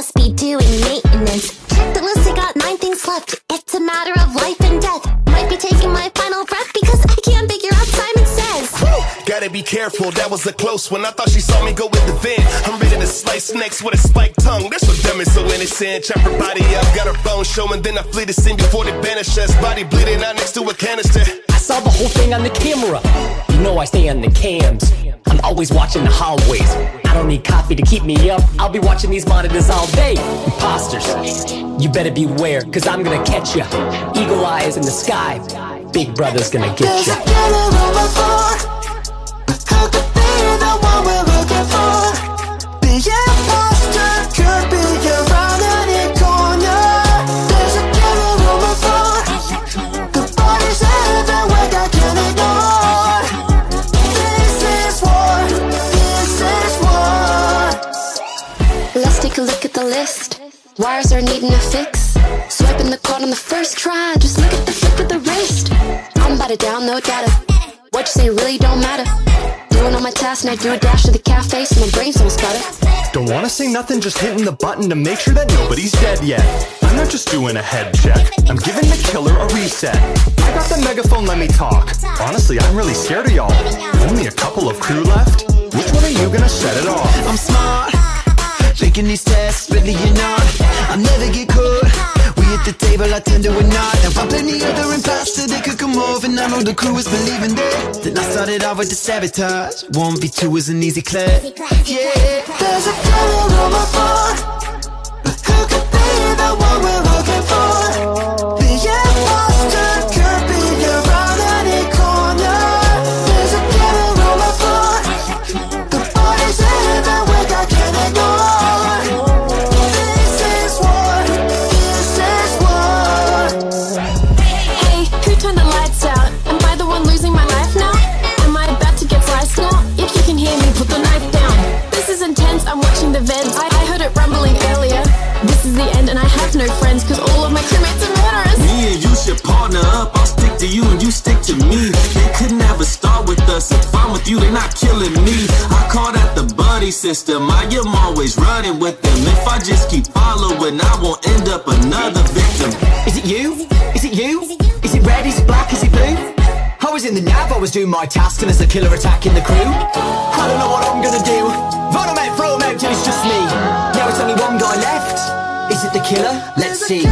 must be doing maintenance. Check the list, I got nine things left. It's a matter of life Says. Gotta be careful, that was a close one. I thought she saw me go with the vent. I'm ready to slice snakes with a spiked tongue. That's what dumb is so innocent. Chop her body up, got her bone showing, then I flee the scene before they banish us. Body bleeding out next to a canister. I saw the whole thing on the camera. You know I stay on the cams. I'm always watching the hallways. I don't need coffee to keep me up. I'll be watching these monitors all day. Imposters, you better beware, cause I'm gonna catch ya. Eagle eyes in the sky. Big brother's gonna get There's ya. Wires are needing a fix. Swiping the card on the first try. Just look at the flip of the wrist. I'm about to download data. What you say really don't matter. Doing all my tasks and I do a dash to the cafe so my brain's almost got it. Don't wanna say nothing, just hitting the button to make sure that nobody's dead yet. I'm not just doing a head check, I'm giving the killer a reset. I got the megaphone, let me talk. Honestly, I'm really scared of y'all. Only a couple of crew left? Which one are you gonna set it off? I'm smart. Taking these tests, really you're not. I'll never get caught. We at the table, I tend to a nod. Now I play the other imposter, they could come over, and I know the crew is believing that. Then I started off with the sabotage. 1v2 is an easy clap. Yeah, there's a killer on my floor. Have no friends, cause all of my crewmates are murderers. Me and you should partner up. I'll stick to you and you stick to me. They couldn't never start with us. If I'm with you, they're not killing me. I call that the buddy system. I am always running with them. If I just keep following, I won't end up another victim. Is it you? Is it you? Is it red? Is it black? Is it blue? I was in the nav, I was doing my task, and there's a killer attacking the crew. I don't know what I'm gonna do. Vote him killer? Let's see.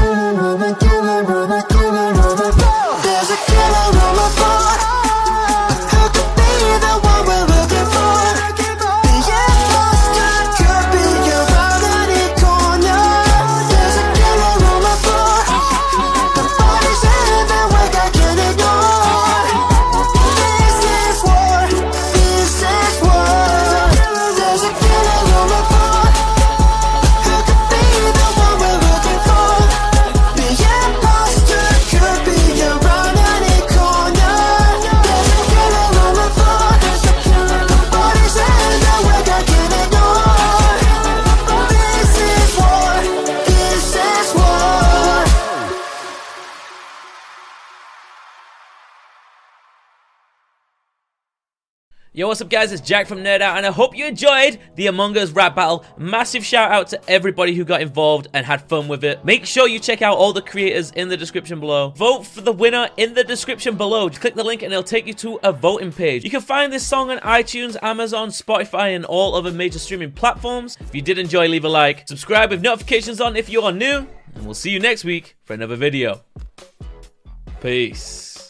Yo, what's up, guys? It's Jack from Nerd Out, and I hope you enjoyed the Among Us rap battle. Massive shout out to everybody who got involved and had fun with it. Make sure you check out all the creators in the description below. Vote for the winner in the description below. Just click the link and it'll take you to a voting page. You can find this song on iTunes, Amazon, Spotify, and all other major streaming platforms. If you did enjoy, leave a like, subscribe with notifications on if you are new, and we'll see you next week for another video. Peace.